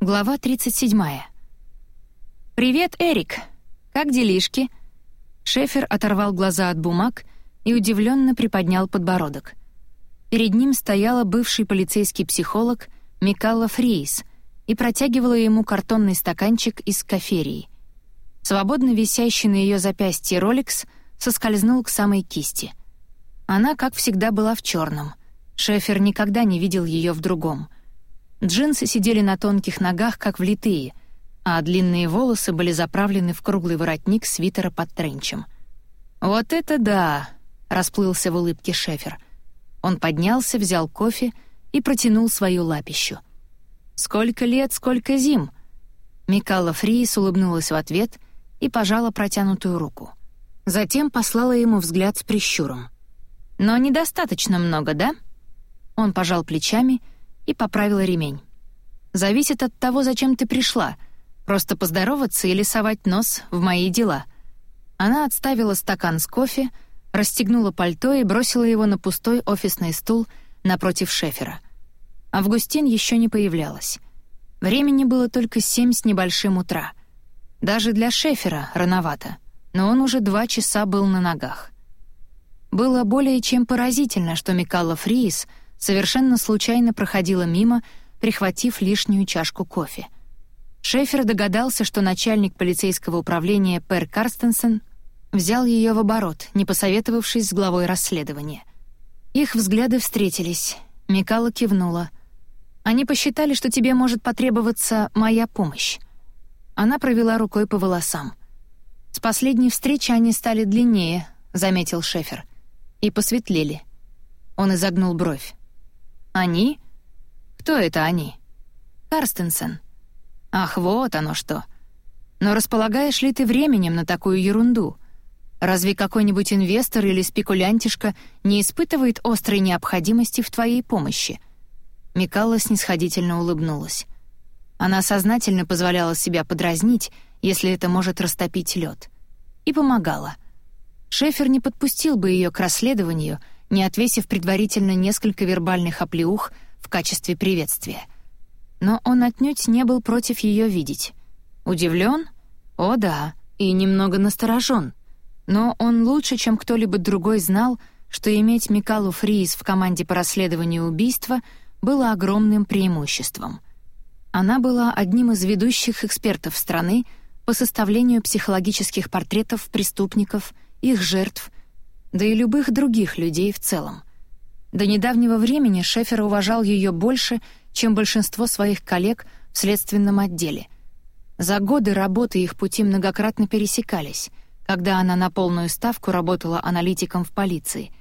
Глава 37. «Привет, Эрик! Как делишки?» Шефер оторвал глаза от бумаг и удивленно приподнял подбородок. Перед ним стояла бывший полицейский психолог Микалла Фриис и протягивала ему картонный стаканчик из коферии. Свободно висящий на ее запястье роликс соскользнул к самой кисти. Она, как всегда, была в черном. Шефер никогда не видел ее в другом — Джинсы сидели на тонких ногах, как влитые, а длинные волосы были заправлены в круглый воротник свитера под тренчем. «Вот это да!» — расплылся в улыбке Шефер. Он поднялся, взял кофе и протянул свою лапищу. «Сколько лет, сколько зим!» Микала Фриис улыбнулась в ответ и пожала протянутую руку. Затем послала ему взгляд с прищуром. «Но недостаточно много, да?» Он пожал плечами — и поправила ремень. «Зависит от того, зачем ты пришла. Просто поздороваться или совать нос в мои дела». Она отставила стакан с кофе, расстегнула пальто и бросила его на пустой офисный стул напротив Шефера. Августин еще не появлялась. Времени было только семь с небольшим утра. Даже для Шефера рановато, но он уже два часа был на ногах. Было более чем поразительно, что Микала Фриис — совершенно случайно проходила мимо, прихватив лишнюю чашку кофе. Шефер догадался, что начальник полицейского управления Пер Карстенсен взял ее в оборот, не посоветовавшись с главой расследования. Их взгляды встретились. Микала кивнула. «Они посчитали, что тебе может потребоваться моя помощь». Она провела рукой по волосам. «С последней встречи они стали длиннее», — заметил Шефер. «И посветлели». Он изогнул бровь. «Они? Кто это они?» «Карстенсен». «Ах, вот оно что. Но располагаешь ли ты временем на такую ерунду? Разве какой-нибудь инвестор или спекулянтишка не испытывает острой необходимости в твоей помощи?» Микалла снисходительно улыбнулась. Она сознательно позволяла себя подразнить, если это может растопить лед, И помогала. Шефер не подпустил бы ее к расследованию — не отвесив предварительно несколько вербальных оплеух в качестве приветствия. Но он отнюдь не был против ее видеть. Удивлен? О да, и немного насторожен. Но он лучше, чем кто-либо другой знал, что иметь Микалу Фриз в команде по расследованию убийства было огромным преимуществом. Она была одним из ведущих экспертов страны по составлению психологических портретов преступников, их жертв да и любых других людей в целом. До недавнего времени Шефер уважал ее больше, чем большинство своих коллег в следственном отделе. За годы работы их пути многократно пересекались, когда она на полную ставку работала аналитиком в полиции,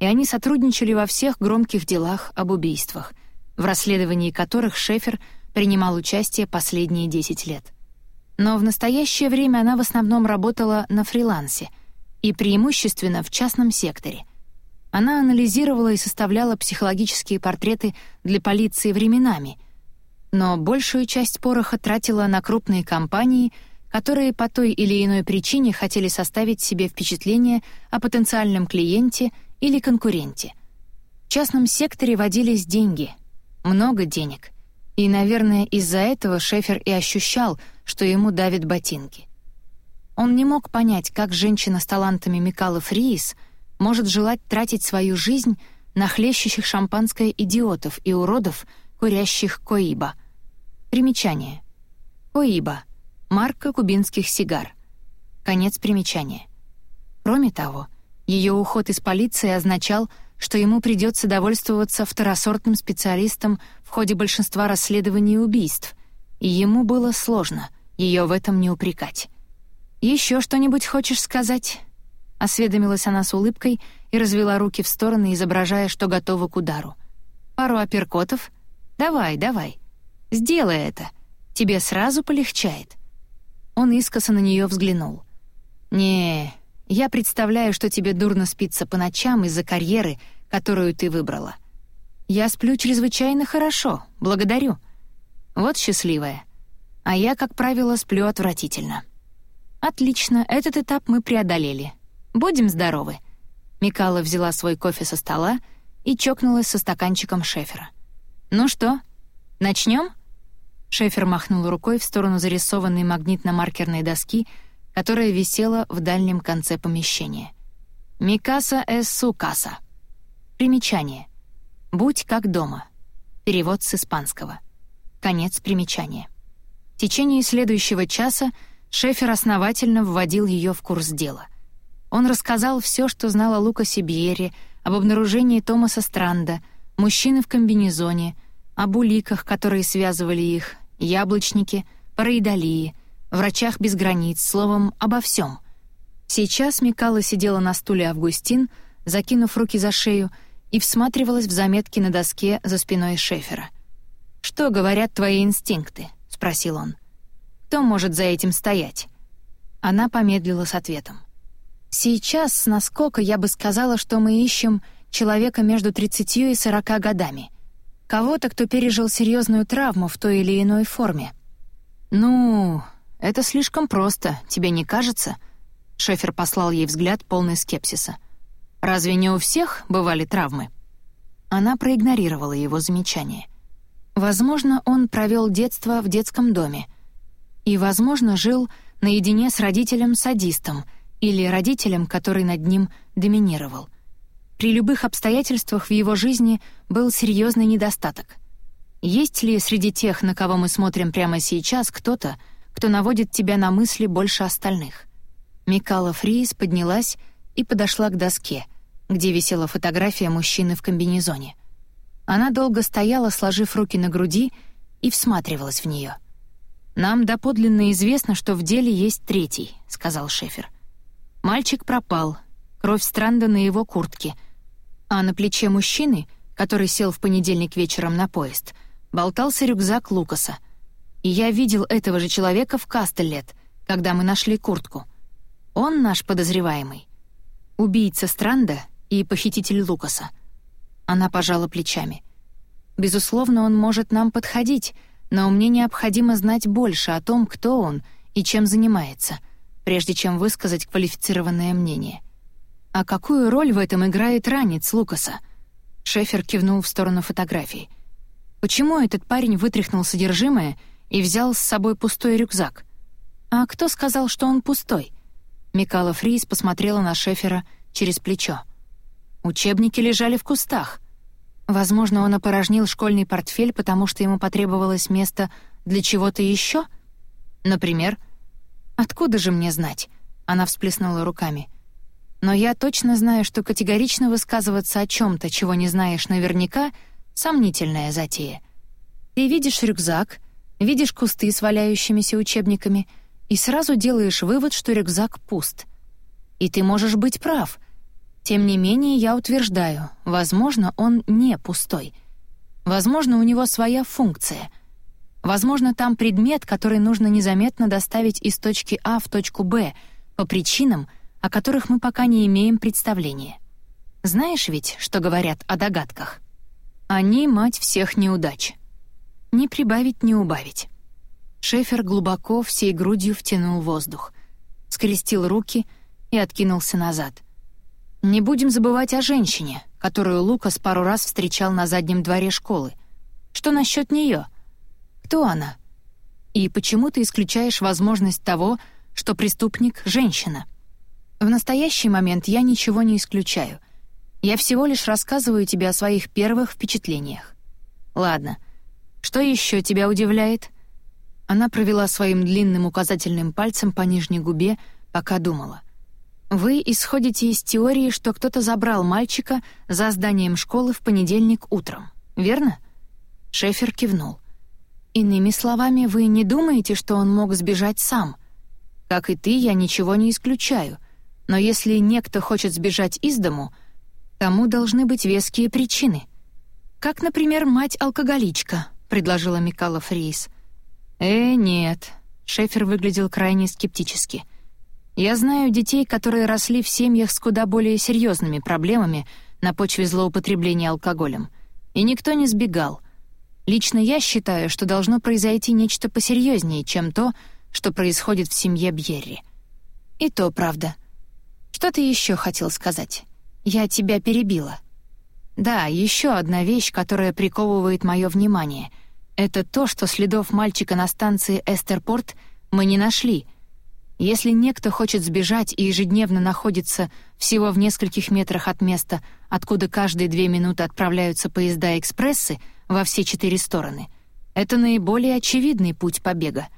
и они сотрудничали во всех громких делах об убийствах, в расследовании которых Шефер принимал участие последние 10 лет. Но в настоящее время она в основном работала на фрилансе — и преимущественно в частном секторе. Она анализировала и составляла психологические портреты для полиции временами, но большую часть пороха тратила на крупные компании, которые по той или иной причине хотели составить себе впечатление о потенциальном клиенте или конкуренте. В частном секторе водились деньги, много денег, и, наверное, из-за этого Шефер и ощущал, что ему давят ботинки — он не мог понять, как женщина с талантами Микалы Фриис может желать тратить свою жизнь на хлещущих шампанское идиотов и уродов, курящих коиба. Примечание. Коиба — марка кубинских сигар. Конец примечания. Кроме того, ее уход из полиции означал, что ему придется довольствоваться второсортным специалистом в ходе большинства расследований убийств, и ему было сложно ее в этом не упрекать. Еще что-нибудь хочешь сказать?» Осведомилась она с улыбкой и развела руки в стороны, изображая, что готова к удару. «Пару апперкотов? Давай, давай. Сделай это. Тебе сразу полегчает». Он искоса на нее взглянул. «Не, я представляю, что тебе дурно спится по ночам из-за карьеры, которую ты выбрала. Я сплю чрезвычайно хорошо, благодарю. Вот счастливая. А я, как правило, сплю отвратительно». «Отлично, этот этап мы преодолели. Будем здоровы». Микала взяла свой кофе со стола и чокнулась со стаканчиком Шефера. «Ну что, начнем? Шефер махнул рукой в сторону зарисованной магнитно-маркерной доски, которая висела в дальнем конце помещения. «Микаса эс сукаса». Примечание. «Будь как дома». Перевод с испанского. Конец примечания. В течение следующего часа Шефер основательно вводил ее в курс дела. Он рассказал все, что знал о Лукасе Бьере, об обнаружении Томаса Странда, мужчины в комбинезоне, об уликах, которые связывали их, яблочнике, параидолии, врачах без границ, словом, обо всем. Сейчас Микала сидела на стуле Августин, закинув руки за шею, и всматривалась в заметки на доске за спиной Шефера. «Что говорят твои инстинкты?» — спросил он. «Кто может за этим стоять?» Она помедлила с ответом. «Сейчас с наскока я бы сказала, что мы ищем человека между 30 и 40 годами. Кого-то, кто пережил серьезную травму в той или иной форме. «Ну, это слишком просто, тебе не кажется?» Шефер послал ей взгляд полный скепсиса. «Разве не у всех бывали травмы?» Она проигнорировала его замечание. Возможно, он провел детство в детском доме. И, возможно, жил наедине с родителем-садистом или родителем, который над ним доминировал. При любых обстоятельствах в его жизни был серьезный недостаток. Есть ли среди тех, на кого мы смотрим прямо сейчас, кто-то, кто наводит тебя на мысли больше остальных? Микала Фриис поднялась и подошла к доске, где висела фотография мужчины в комбинезоне. Она долго стояла, сложив руки на груди, и всматривалась в нее. «Нам доподлинно известно, что в деле есть третий», — сказал Шефер. «Мальчик пропал, кровь Странда на его куртке, а на плече мужчины, который сел в понедельник вечером на поезд, болтался рюкзак Лукаса. И я видел этого же человека в Кастеллет, когда мы нашли куртку. Он наш подозреваемый. Убийца Странда и похититель Лукаса. Она пожала плечами. Безусловно, он может нам подходить, но мне необходимо знать больше о том, кто он и чем занимается, прежде чем высказать квалифицированное мнение. «А какую роль в этом играет ранец Лукаса?» Шефер кивнул в сторону фотографии. «Почему этот парень вытряхнул содержимое и взял с собой пустой рюкзак?» «А кто сказал, что он пустой?» Микала Фрис посмотрела на Шефера через плечо. «Учебники лежали в кустах. Возможно, он опорожнил школьный портфель, потому что ему потребовалось место для чего-то еще? Например?» «Откуда же мне знать?» Она всплеснула руками. Но я точно знаю, что категорично высказываться о чем то чего не знаешь наверняка, — сомнительная затея. Ты видишь рюкзак, видишь кусты с валяющимися учебниками и сразу делаешь вывод, что рюкзак пуст. И ты можешь быть прав. Тем не менее, я утверждаю, возможно, он не пустой. Возможно, у него своя функция. Возможно, там предмет, который нужно незаметно доставить из точки А в точку Б по причинам — о которых мы пока не имеем представления. Знаешь ведь, что говорят о догадках? Они — мать всех неудач. Не прибавить, не убавить. Шефер глубоко всей грудью втянул воздух, скрестил руки и откинулся назад. Не будем забывать о женщине, которую Лукас пару раз встречал на заднем дворе школы. Что насчет нее? Кто она? И почему ты исключаешь возможность того, что преступник — женщина? В настоящий момент я ничего не исключаю. Я всего лишь рассказываю тебе о своих первых впечатлениях. Ладно. Что еще тебя удивляет? Она провела своим длинным указательным пальцем по нижней губе, пока думала. Вы исходите из теории, что кто-то забрал мальчика за зданием школы в понедельник утром, верно? Шефер кивнул. Иными словами, вы не думаете, что он мог сбежать сам? Как и ты, я ничего не исключаю. Но если некто хочет сбежать из дому, тому должны быть веские причины. Как, например, мать-алкоголичка, предложила Микала Фрис. Э, нет. Шефер выглядел крайне скептически. Я знаю детей, которые росли в семьях с куда более серьезными проблемами на почве злоупотребления алкоголем. И никто не сбегал. Лично я считаю, что должно произойти нечто посерьезнее, чем то, что происходит в семье Бьерри. И то правда. Что ты еще хотел сказать? Я тебя перебила. Да, еще одна вещь, которая приковывает мое внимание. это то, что следов мальчика на станции Эстерпорт мы не нашли. Если некто хочет сбежать и ежедневно находится всего в нескольких метрах от места, откуда каждые две минуты отправляются поезда-экспрессы во все четыре стороны, это наиболее очевидный путь побега.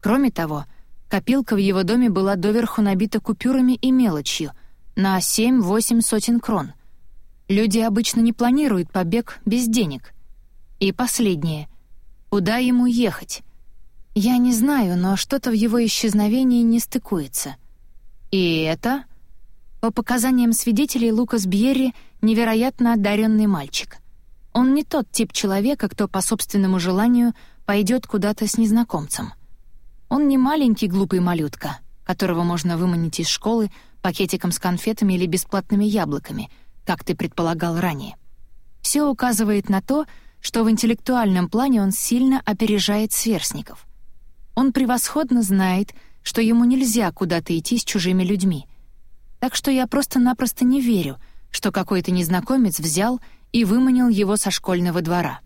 Кроме того, копилка в его доме была доверху набита купюрами и мелочью на 7-8 сотен крон. Люди обычно не планируют побег без денег. И последнее — Куда ему ехать? Я не знаю, но что-то в его исчезновении не стыкуется. И это... По показаниям свидетелей, Лукас Бьерри — невероятно одаренный мальчик. Он не тот тип человека, кто по собственному желанию пойдет куда-то с незнакомцем. Он не маленький глупый малютка, которого можно выманить из школы пакетиком с конфетами или бесплатными яблоками, как ты предполагал ранее. Все указывает на то, что в интеллектуальном плане он сильно опережает сверстников. Он превосходно знает, что ему нельзя куда-то идти с чужими людьми. Так что я просто-напросто не верю, что какой-то незнакомец взял и выманил его со школьного двора.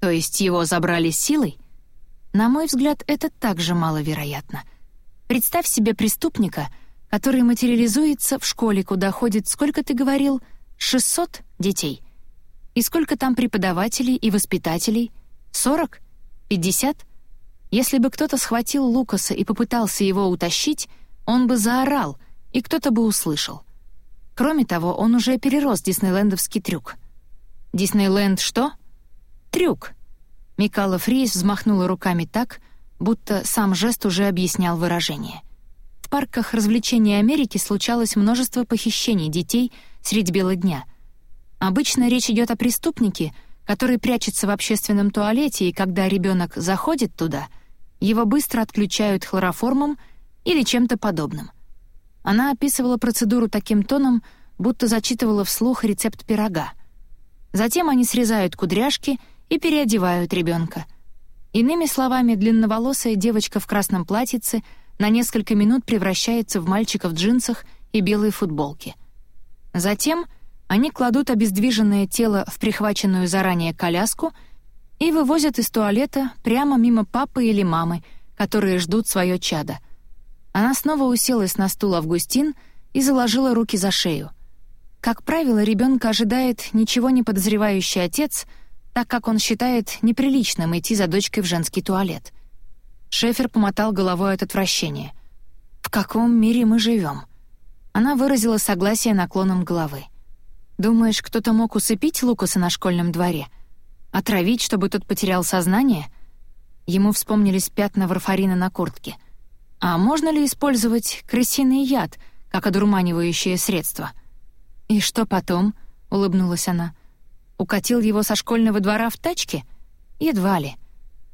То есть его забрали силой? На мой взгляд, это также маловероятно. Представь себе преступника, который материализуется в школе, куда ходит, сколько ты говорил, 600 детей — и сколько там преподавателей и воспитателей? Сорок? Пятьдесят? Если бы кто-то схватил Лукаса и попытался его утащить, он бы заорал, и кто-то бы услышал. Кроме того, он уже перерос диснейлендовский трюк. «Диснейленд что?» «Трюк». Микала Фрис взмахнула руками так, будто сам жест уже объяснял выражение. В парках развлечений Америки случалось множество похищений детей средь бела дня — Обычно речь идет о преступнике, который прячется в общественном туалете, и когда ребенок заходит туда, его быстро отключают хлороформом или чем-то подобным. Она описывала процедуру таким тоном, будто зачитывала вслух рецепт пирога. Затем они срезают кудряшки и переодевают ребенка. Иными словами, длинноволосая девочка в красном платьице на несколько минут превращается в мальчика в джинсах и белой футболке. Затем — они кладут обездвиженное тело в прихваченную заранее коляску и вывозят из туалета прямо мимо папы или мамы, которые ждут свое чадо. Она снова уселась на стул Августин и заложила руки за шею. Как правило, ребенка ожидает ничего не подозревающий отец, так как он считает неприличным идти за дочкой в женский туалет. Шефер помотал головой от отвращения. «В каком мире мы живем?» Она выразила согласие наклоном головы. Думаешь, кто-то мог усыпить Лукаса на школьном дворе? Отравить, чтобы тот потерял сознание? Ему вспомнились пятна варфарина на куртке. А можно ли использовать крысиный яд, как одурманивающее средство? «И что потом?» — улыбнулась она. «Укатил его со школьного двора в тачке? Едва ли.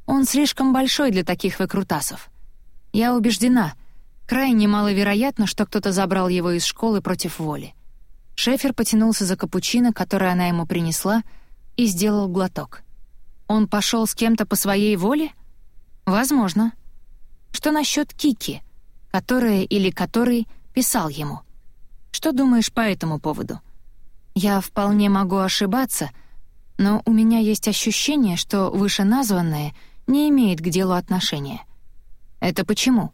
Он слишком большой для таких выкрутасов. Я убеждена, крайне маловероятно, что кто-то забрал его из школы против воли. Шефер потянулся за капучино, которое она ему принесла, и сделал глоток. Он пошел с кем-то по своей воле? Возможно. Что насчет Кики, которая или который писал ему? Что думаешь по этому поводу? Я вполне могу ошибаться, но у меня есть ощущение, что вышеназванное не имеет к делу отношения. Это почему?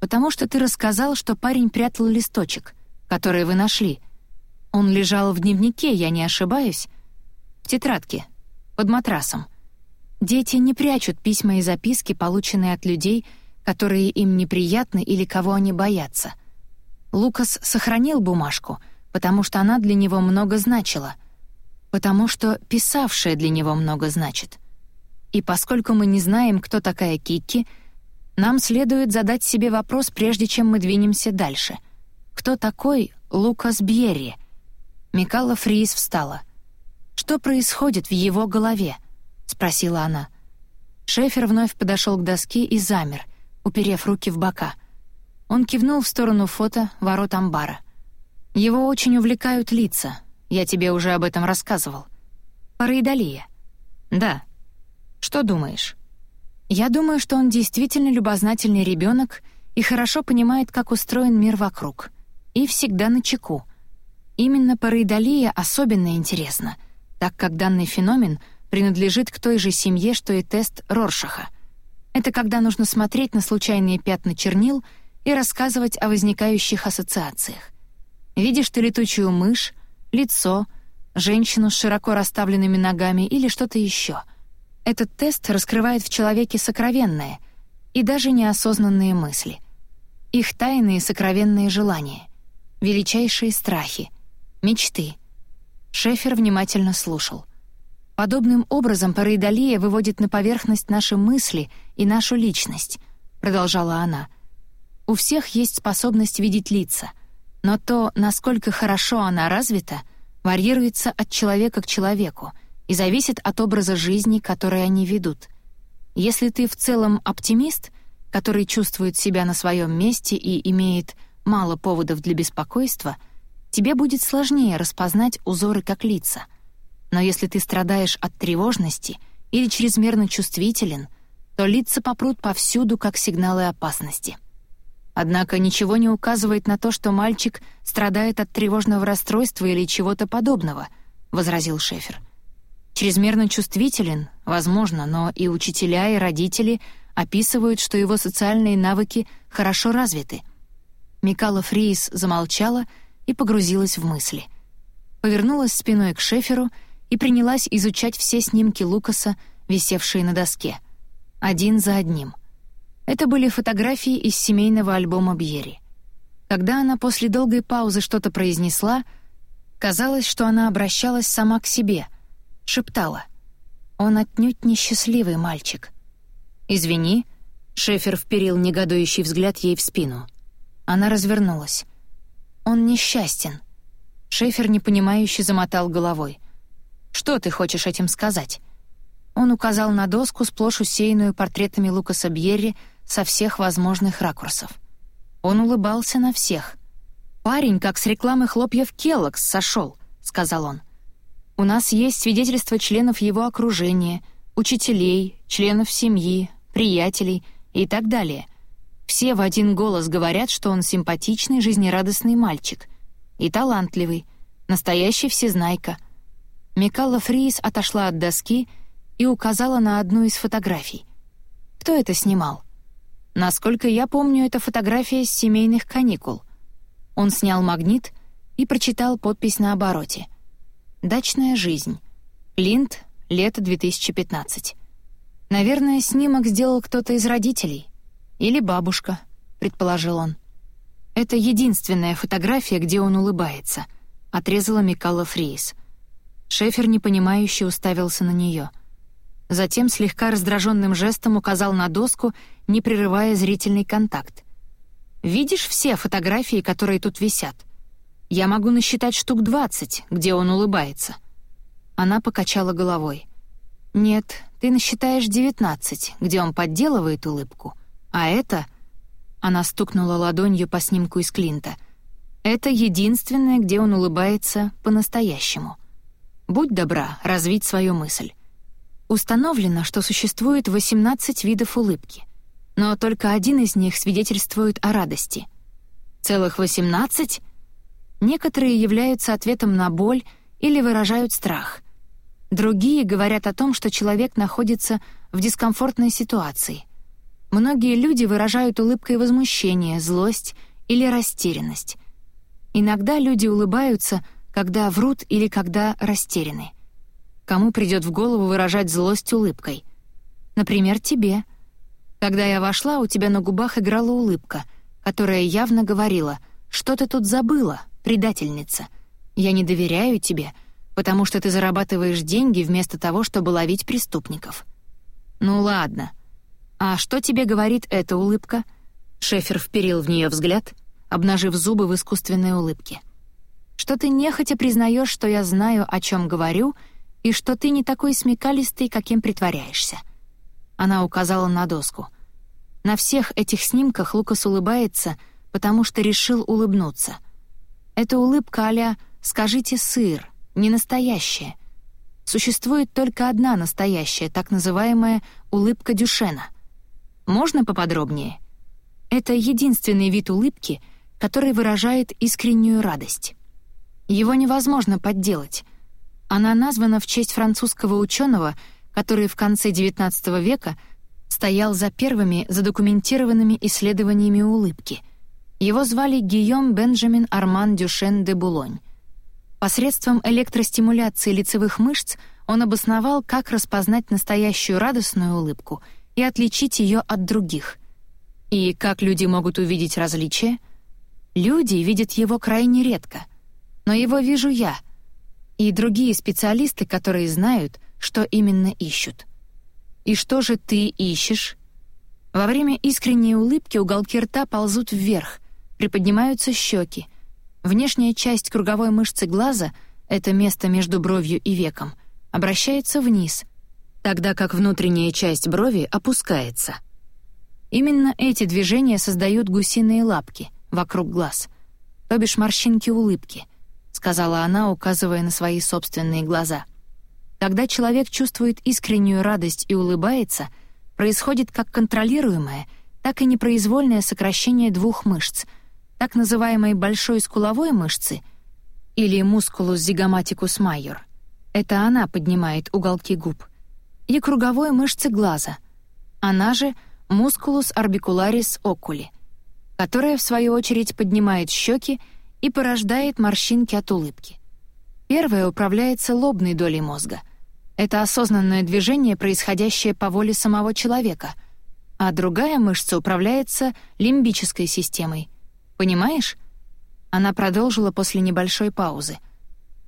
Потому что ты рассказал, что парень прятал листочек, который вы нашли — он лежал в дневнике, я не ошибаюсь? Тетрадке, под матрасом. Дети не прячут письма и записки, полученные от людей, которые им неприятны или кого они боятся. Лукас сохранил бумажку, потому что она для него много значила, потому что писавшая для него много значит. И поскольку мы не знаем, кто такая Кикки, нам следует задать себе вопрос, прежде чем мы двинемся дальше. Кто такой Лукас Бьерри — Микала Фриз встала. «Что происходит в его голове?» — спросила она. Шефер вновь подошел к доске и замер, уперев руки в бока. Он кивнул в сторону фото ворот амбара. «Его очень увлекают лица. Я тебе уже об этом рассказывал. Параидолия». «Да. Что думаешь?» «Я думаю, что он действительно любознательный ребенок и хорошо понимает, как устроен мир вокруг. И всегда на чеку. Именно параидолия особенно интересна, так как данный феномен принадлежит к той же семье, что и тест Роршаха. Это когда нужно смотреть на случайные пятна чернил и рассказывать о возникающих ассоциациях. Видишь ты летучую мышь, лицо, женщину с широко расставленными ногами или что-то еще. Этот тест раскрывает в человеке сокровенное и даже неосознанные мысли. Их тайные сокровенные желания, величайшие страхи, мечты. Шефер внимательно слушал. Подобным образом параидолия выводит на поверхность наши мысли и нашу личность, продолжала она. У всех есть способность видеть лица, но то, насколько хорошо она развита, варьируется от человека к человеку и зависит от образа жизни, который они ведут. Если ты в целом оптимист, который чувствует себя на своем месте и имеет мало поводов для беспокойства, тебе будет сложнее распознать узоры как лица. Но если ты страдаешь от тревожности или чрезмерно чувствителен, то лица попрут повсюду как сигналы опасности. Однако ничего не указывает на то, что мальчик страдает от тревожного расстройства или чего-то подобного, возразил Шефер. Чрезмерно чувствителен, возможно, но и учителя, и родители описывают, что его социальные навыки хорошо развиты. Микала Фриис замолчала и погрузилась в мысли. Повернулась спиной к Шеферу и принялась изучать все снимки Лукаса, висевшие на доске. Один за одним. Это были фотографии из семейного альбома Бьери. Когда она после долгой паузы что-то произнесла, казалось, что она обращалась сама к себе, шептала. «Он отнюдь несчастливый мальчик». «Извини», — Шефер вперил негодующий взгляд ей в спину. Она развернулась. «Он несчастен». Шефер непонимающе замотал головой. «Что ты хочешь этим сказать?» Он указал на доску, сплошь усеянную портретами Лукаса Бьерри со всех возможных ракурсов. Он улыбался на всех. «Парень, как с рекламы хлопьев Келлокс, сошел», — сказал он. «У нас есть свидетельства членов его окружения, учителей, членов семьи, приятелей и так далее. Все в один голос говорят, что он симпатичный, жизнерадостный мальчик. И талантливый, настоящий всезнайка». Микала Фриис отошла от доски и указала на одну из фотографий. Кто это снимал? Насколько я помню, это фотография с семейных каникул. Он снял магнит и прочитал подпись на обороте. «Дачная жизнь. Линд. Лето 2015». «Наверное, снимок сделал кто-то из родителей. Или бабушка», — предположил он. «Это единственная фотография, где он улыбается», — отрезала Микала Фриис. Шефер непонимающе уставился на нее — Затем слегка раздраженным жестом указал на доску, не прерывая зрительный контакт. «Видишь все фотографии, которые тут висят? Я могу насчитать штук двадцать, где он улыбается». Она покачала головой. «Нет, ты насчитаешь девятнадцать, где он подделывает улыбку. А это...» Она стукнула ладонью по снимку из Клинта. «Это единственное, где он улыбается по-настоящему. Будь добра развить свою мысль. Установлено, что существует 18 видов улыбки, но только один из них свидетельствует о радости. Целых 18? Некоторые являются ответом на боль или выражают страх. Другие говорят о том, что человек находится в дискомфортной ситуации. Многие люди выражают улыбкой возмущение, злость или растерянность. Иногда люди улыбаются, когда врут или когда растеряны — Кому придет в голову выражать злость улыбкой? Например, тебе. Когда я вошла, у тебя на губах играла улыбка, которая явно говорила «Что ты тут забыла, предательница? Я не доверяю тебе, потому что ты зарабатываешь деньги вместо того, чтобы ловить преступников». «Ну ладно. А что тебе говорит эта улыбка?» Шефер вперил в нее взгляд, обнажив зубы в искусственной улыбке. «Что ты нехотя признаешь, что я знаю, о чем говорю, — и что ты не такой смекалистый, каким притворяешься». Она указала на доску. На всех этих снимках Лукас улыбается, потому что решил улыбнуться. Это улыбка а «скажите сыр», не настоящая. Существует только одна настоящая, так называемая улыбка Дюшена. Можно поподробнее? Это единственный вид улыбки, который выражает искреннюю радость. Его невозможно подделать — Она названа в честь французского ученого, который в конце XIX века стоял за первыми задокументированными исследованиями улыбки. Его звали Гийом Бенджамин Арман Дюшен де Булонь. Посредством электростимуляции лицевых мышц он обосновал, как распознать настоящую радостную улыбку и отличить ее от других. И как люди могут увидеть различия? Люди видят его крайне редко. Но его вижу я. И другие специалисты, которые знают, что именно ищут. И что же ты ищешь? Во время искренней улыбки уголки рта ползут вверх, приподнимаются щеки, Внешняя часть круговой мышцы глаза — это место между бровью и веком — обращается вниз, тогда как внутренняя часть брови опускается. Именно эти движения создают гусиные лапки вокруг глаз, то бишь морщинки улыбки, сказала она, указывая на свои собственные глаза. Когда человек чувствует искреннюю радость и улыбается, происходит как контролируемое, так и непроизвольное сокращение двух мышц — так называемой большой скуловой мышцы или мускулус зигоматикус майор. Это она поднимает уголки губ. И круговой мышцы глаза. Она же мускулус орбикуларис окули, которая в свою очередь поднимает щеки и порождает морщинки от улыбки. Первая управляется лобной долей мозга. Это осознанное движение, происходящее по воле самого человека, а другая мышца управляется лимбической системой — Понимаешь? Она продолжила после небольшой паузы.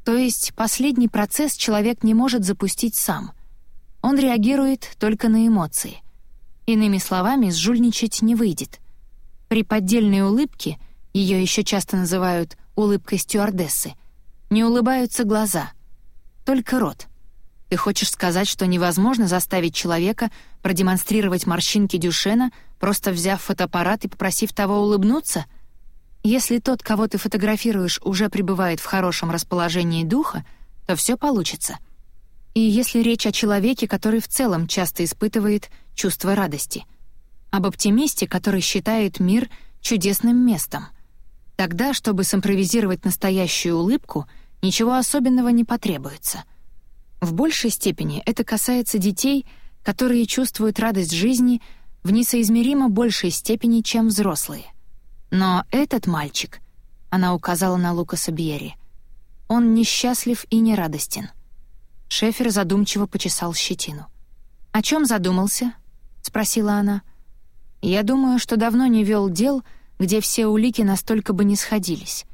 То есть последний процесс человек не может запустить сам. Он реагирует только на эмоции. Иными словами, сжульничать не выйдет. При поддельной улыбке, ее еще часто называют улыбкой стюардессы, не улыбаются глаза, только рот. Ты хочешь сказать, что невозможно заставить человека продемонстрировать морщинки Дюшена, просто взяв фотоаппарат и попросив того улыбнуться — если тот, кого ты фотографируешь, уже пребывает в хорошем расположении духа, то все получится. И если речь о человеке, который в целом часто испытывает чувство радости, об оптимисте, который считает мир чудесным местом, тогда, чтобы симпровизировать настоящую улыбку, ничего особенного не потребуется. В большей степени это касается детей, которые чувствуют радость жизни в несоизмеримо большей степени, чем взрослые. Но этот мальчик, она указала на Лукаса Бьерри, он несчастлив и нерадостен. Шефер задумчиво почесал щетину. «О чем задумался?» — спросила она. «Я думаю, что давно не вел дел, где все улики настолько бы не сходились.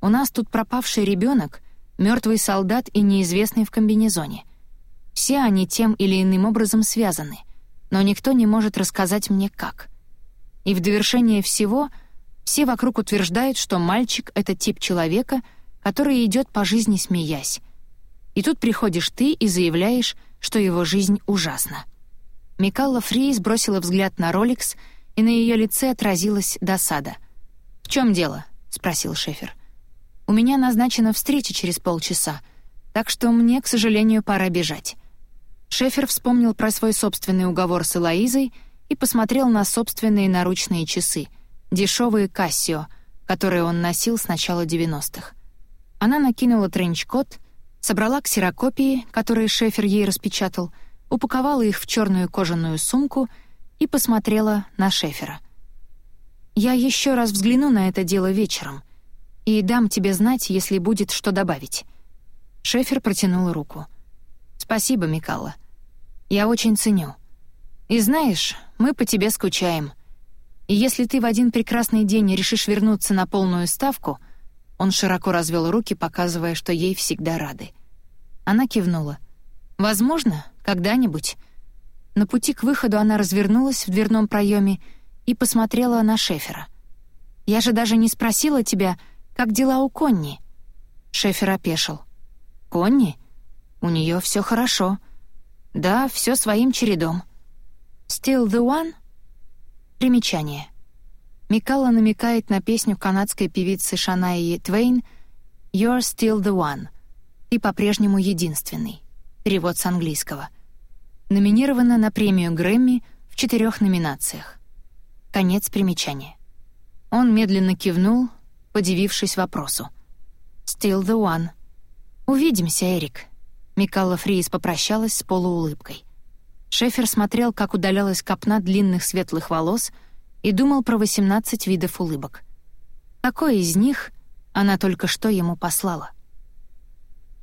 У нас тут пропавший ребенок, мертвый солдат и неизвестный в комбинезоне. Все они тем или иным образом связаны, но никто не может рассказать мне как. И в довершение всего — все вокруг утверждают, что мальчик — это тип человека, который идет по жизни смеясь. И тут приходишь ты и заявляешь, что его жизнь ужасна. Микалла Фри сбросила взгляд на Роликс, и на ее лице отразилась досада. «В чем дело?» — спросил Шефер. «У меня назначена встреча через полчаса, так что мне, к сожалению, пора бежать». Шефер вспомнил про свой собственный уговор с Элоизой и посмотрел на собственные наручные часы — дешевые Кассио, которые он носил с начала 90-х. Она накинула тренч-кот, собрала ксерокопии, которые Шефер ей распечатал, упаковала их в черную кожаную сумку и посмотрела на Шефера. «Я еще раз взгляну на это дело вечером и дам тебе знать, если будет что добавить». Шефер протянул руку. «Спасибо, Микалла. Я очень ценю. И знаешь, мы по тебе скучаем. И если ты в один прекрасный день решишь вернуться на полную ставку, он широко развел руки, показывая, что ей всегда рады. Она кивнула. «Возможно, когда-нибудь». На пути к выходу она развернулась в дверном проеме и посмотрела на Шефера. «Я же даже не спросила тебя, как дела у Конни?» Шефер опешил. «Конни? У нее все хорошо. Да, все своим чередом. Still the one?» Примечание. Микалла намекает на песню канадской певицы Шанаи Твейн «You're still the one» и по-прежнему единственный. Перевод с английского. Номинирована на премию Грэмми в четырех номинациях. Конец примечания. Он медленно кивнул, подивившись вопросу. «Still the one». «Увидимся, Эрик. Микалла Фриис попрощалась с полуулыбкой. Шефер смотрел, как удалялась копна длинных светлых волос, и думал про 18 видов улыбок. Какой из них она только что ему послала?